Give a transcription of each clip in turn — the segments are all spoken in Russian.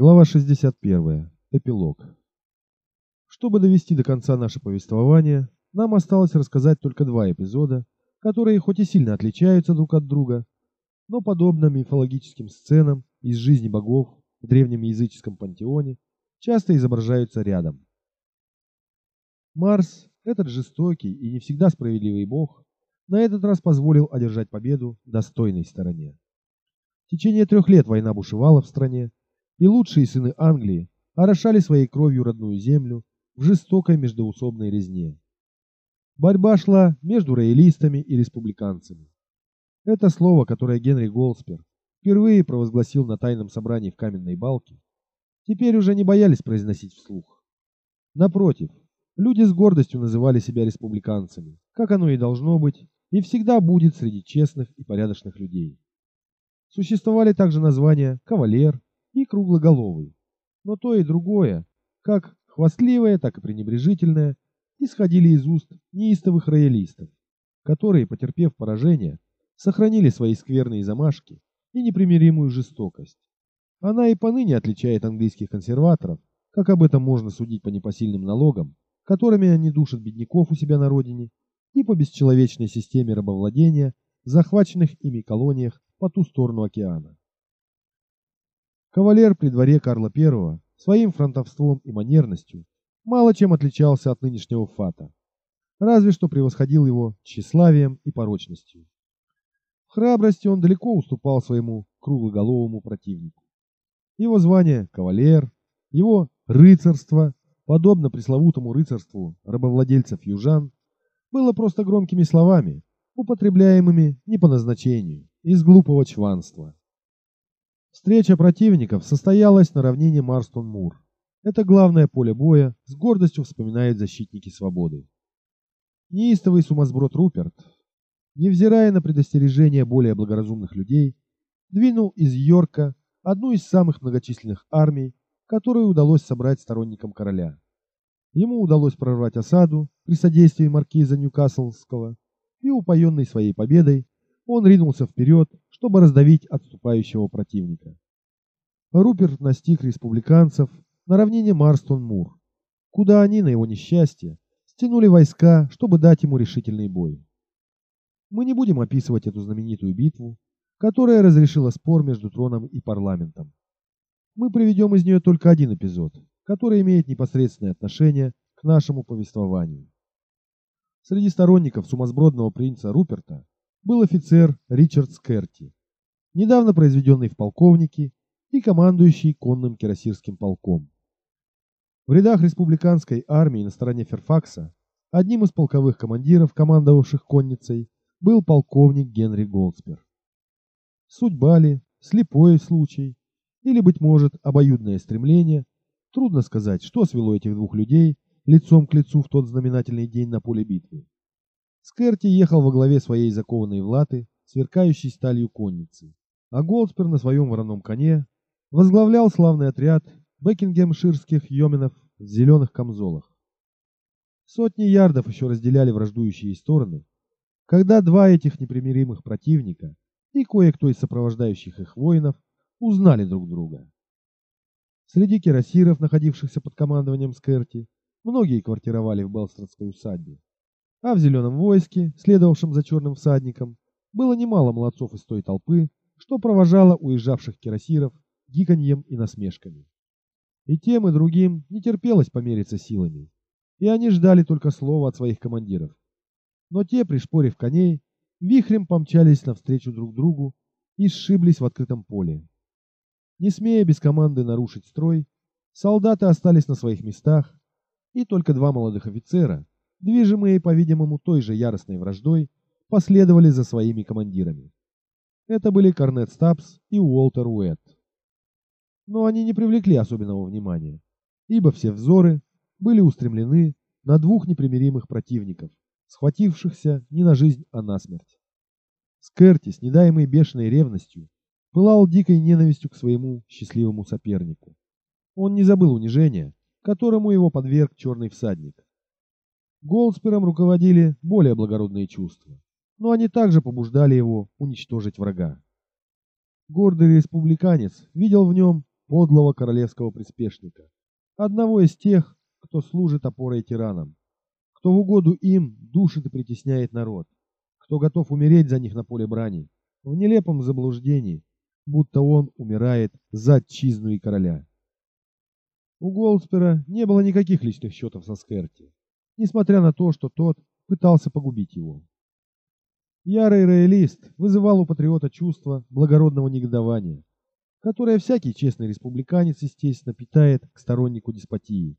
Глава 61. Эпилог. Чтобы довести до конца наше повествование, нам осталось рассказать только два эпизода, которые хоть и сильно отличаются друг от друга, но подобно мифологическим сценам из жизни богов в древнем языческом пантеоне, часто изображаются рядом. Марс, этот жестокий и не всегда справедливый бог, на этот раз позволил одержать победу достойной стороне. В течение трех лет война бушевала в стране, и лучшие сыны Англии орошали своей кровью родную землю в жестокой междоусобной резне. Борьба шла между роялистами и республиканцами. Это слово, которое Генри Голспер впервые провозгласил на тайном собрании в Каменной Балке, теперь уже не боялись произносить вслух. Напротив, люди с гордостью называли себя республиканцами, как оно и должно быть, и всегда будет среди честных и порядочных людей. Существовали также названия «кавалер», и круглоголовый. Но то и другое, как хвастливое, так и пренебрежительное, исходили из уст неистовых роялистов, которые, потерпев поражение, сохранили свои скверные замашки и непримиримую жестокость. Она и поныне отличает английских консерваторов, как об этом можно судить по непосильным налогам, которыми они душат бедняков у себя на родине, и по бесчеловечной системе рабовладения в захваченных ими колониях по ту сторону океана. Кавалер при дворе Карла I своим фронтовством и манерностью мало чем отличался от нынешнего фата, разве что превосходил его тщеславием и порочностью. В храбрости он далеко уступал своему круглоголовому противнику. Его звание кавалер, его рыцарство, подобно пресловутому рыцарству рабовладельцев южан, было просто громкими словами, употребляемыми не по назначению, из глупого чванства. Встреча противников состоялась на равнине Марстон-Мур. Это главное поле боя, с гордостью вспоминают защитники свободы. Неистовый сумасброд Руперт, невзирая на предостережения более благоразумных людей, двинул из Йорка одну из самых многочисленных армий, которую удалось собрать сторонникам короля. Ему удалось прорвать осаду при содействии маркиза Ньюкаслского, и упоенный своей победой, он ринулся вперед, чтобы раздавить отступающего противника. Руперт настиг республиканцев на равнине Марстон-Мур, куда они, на его несчастье, стянули войска, чтобы дать ему решительный бой. Мы не будем описывать эту знаменитую битву, которая разрешила спор между троном и парламентом. Мы приведем из нее только один эпизод, который имеет непосредственное отношение к нашему повествованию. Среди сторонников сумасбродного принца Руперта был офицер Ричард Скерти, недавно произведенный в полковники и командующий конным кирасирским полком. В рядах республиканской армии на стороне Ферфакса одним из полковых командиров, командовавших конницей, был полковник Генри Голдспер. Судьба ли, слепой случай, или, быть может, обоюдное стремление, трудно сказать, что свело этих двух людей лицом к лицу в тот знаменательный день на поле битвы. Скерти ехал во главе своей закованной в латы, сверкающей сталью конницы, а Голдспер на своем вороном коне возглавлял славный отряд бекингемширских йоменов в зеленых камзолах. Сотни ярдов еще разделяли враждующие стороны, когда два этих непримиримых противника и кое-кто из сопровождающих их воинов узнали друг друга. Среди кирасиров, находившихся под командованием Скерти, многие квартировали в Белстрадской усадьбе. А в зеленом войске, следовавшем за черным всадником, было немало молодцов из той толпы, что провожало уезжавших кирасиров гиканьем и насмешками. И тем, и другим не терпелось помериться силами, и они ждали только слова от своих командиров. Но те, пришпорив коней, вихрем помчались навстречу друг другу и сшиблись в открытом поле. Не смея без команды нарушить строй, солдаты остались на своих местах, и только два молодых офицера, движимые, по-видимому, той же яростной враждой, последовали за своими командирами. Это были Корнет Стабс и Уолтер Уэт. Но они не привлекли особенного внимания, ибо все взоры были устремлены на двух непримиримых противников, схватившихся не на жизнь, а на смерть. Скерти, с недаемой бешеной ревностью, пылал дикой ненавистью к своему счастливому сопернику. Он не забыл унижения, которому его подверг черный всадник. Голдспером руководили более благородные чувства, но они также побуждали его уничтожить врага. Гордый республиканец видел в нем подлого королевского приспешника, одного из тех, кто служит опорой тиранам, кто в угоду им душит и притесняет народ, кто готов умереть за них на поле брани, в нелепом заблуждении, будто он умирает за отчизну и короля. У Голдспера не было никаких личных счетов со Скерти, несмотря на то, что тот пытался погубить его. Ярый роялист вызывал у патриота чувство благородного негодования, которое всякий честный республиканец, естественно, питает к стороннику деспотии,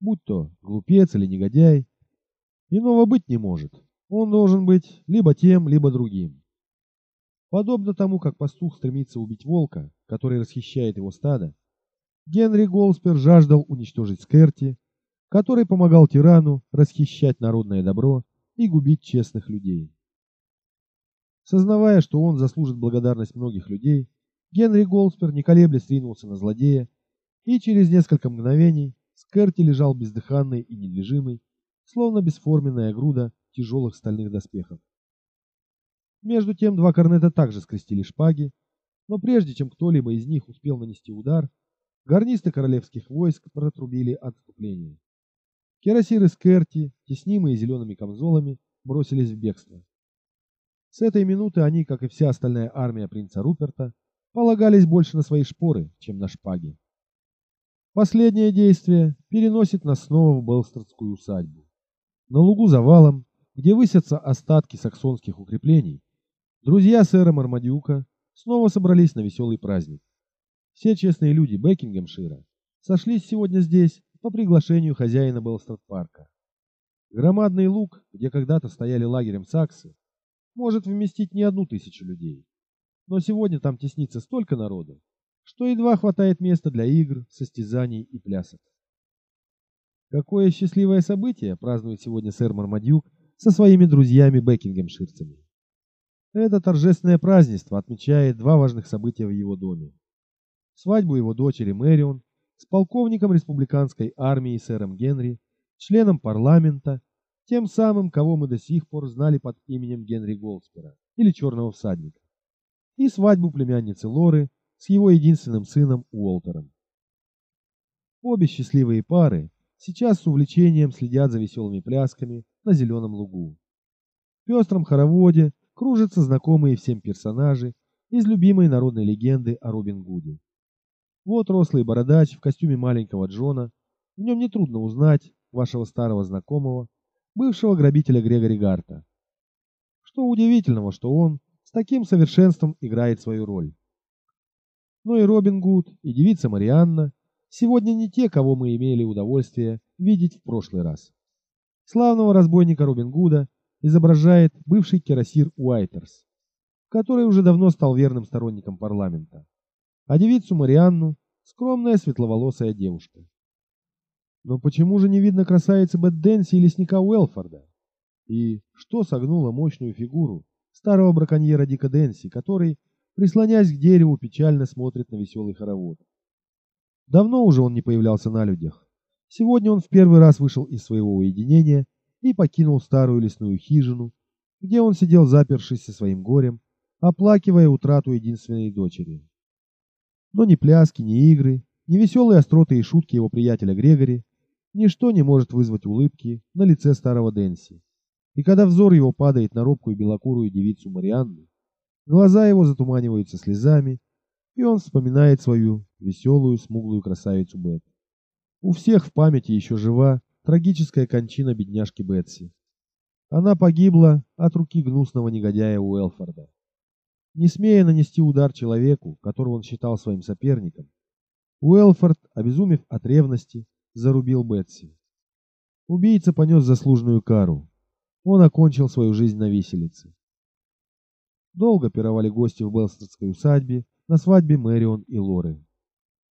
будь то глупец или негодяй. Иного быть не может. Он должен быть либо тем, либо другим. Подобно тому, как пастух стремится убить волка, который расхищает его стадо, Генри Голспер жаждал уничтожить Скерти, который помогал тирану расхищать народное добро и губить честных людей. Сознавая, что он заслужит благодарность многих людей, Генри Голспер, не колеблясь, ринулся на злодея, и через несколько мгновений Скерти лежал бездыханный и недвижимый, словно бесформенная груда тяжелых стальных доспехов. Между тем два корнета также скрестили шпаги, но прежде чем кто-либо из них успел нанести удар, гарнисты королевских войск протрубили отступление. Кирасиры Скерти, теснимые зелеными камзолами, бросились в бегство. С этой минуты они, как и вся остальная армия принца Руперта, полагались больше на свои шпоры, чем на шпаги. Последнее действие переносит нас снова в Белстрадскую усадьбу. На лугу за валом, где высятся остатки саксонских укреплений, друзья сэра Мармадюка снова собрались на веселый праздник. Все честные люди Бекингемшира сошлись сегодня здесь по приглашению хозяина Белстрад-парка. Громадный луг, где когда-то стояли лагерем саксы, может вместить не одну тысячу людей. Но сегодня там теснится столько народу, что едва хватает места для игр, состязаний и плясок. Какое счастливое событие празднует сегодня сэр Мармадюк со своими друзьями Бекингемширцами. Это торжественное празднество отмечает два важных события в его доме. Свадьбу его дочери Мэрион с полковником республиканской армии сэром Генри, членом парламента тем самым, кого мы до сих пор знали под именем Генри Голдспера или Черного всадника, и свадьбу племянницы Лоры с его единственным сыном Уолтером. Обе счастливые пары сейчас с увлечением следят за веселыми плясками на зеленом лугу. В пестром хороводе кружатся знакомые всем персонажи из любимой народной легенды о Робин Гуде. Вот рослый бородач в костюме маленького Джона, в нем нетрудно узнать вашего старого знакомого бывшего грабителя Грегори Гарта. Что удивительного, что он с таким совершенством играет свою роль. Но и Робин Гуд, и девица Марианна сегодня не те, кого мы имели удовольствие видеть в прошлый раз. Славного разбойника Робин Гуда изображает бывший кирасир Уайтерс, который уже давно стал верным сторонником парламента, а девицу Марианну скромная светловолосая девушка. Но почему же не видно красавицы Бет Дэнси и лесника Уэлфорда? И что согнуло мощную фигуру старого браконьера Дика Дэнси, который, прислонясь к дереву, печально смотрит на веселый хоровод? Давно уже он не появлялся на людях. Сегодня он в первый раз вышел из своего уединения и покинул старую лесную хижину, где он сидел запершись со своим горем, оплакивая утрату единственной дочери. Но ни пляски, ни игры, ни веселые остроты и шутки его приятеля Грегори Ничто не может вызвать улыбки на лице старого Дэнси. И когда взор его падает на робкую белокурую девицу Марианну, глаза его затуманиваются слезами, и он вспоминает свою веселую, смуглую красавицу Бет. У всех в памяти еще жива трагическая кончина бедняжки Бетси. Она погибла от руки гнусного негодяя Уэлфорда. Не смея нанести удар человеку, которого он считал своим соперником, Уэлфорд, обезумев от ревности, зарубил Бетси. Убийца понес заслуженную кару. Он окончил свою жизнь на виселице. Долго пировали гости в Белстедской усадьбе на свадьбе Мэрион и Лоры.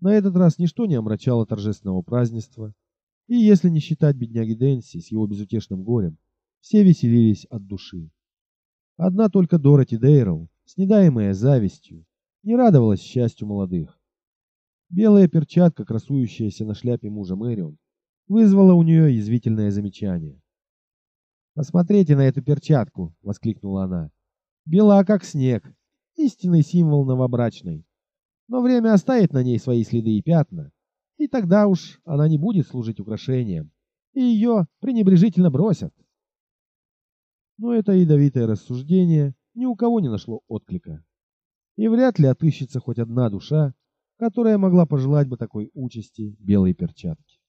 На этот раз ничто не омрачало торжественного празднества, и если не считать бедняги Дэнси с его безутешным горем, все веселились от души. Одна только Дороти Дейрл, снедаемая завистью, не радовалась счастью молодых. Белая перчатка, красующаяся на шляпе мужа Мэрион, вызвала у нее язвительное замечание. «Посмотрите на эту перчатку!» — воскликнула она. «Бела, как снег! Истинный символ новобрачной! но время оставит на ней свои следы и пятна, и тогда уж она не будет служить украшением, и ее пренебрежительно бросят. Но это ядовитое рассуждение ни у кого не нашло отклика. И вряд ли отыщется хоть одна душа, которая могла пожелать бы такой участи белой перчатки.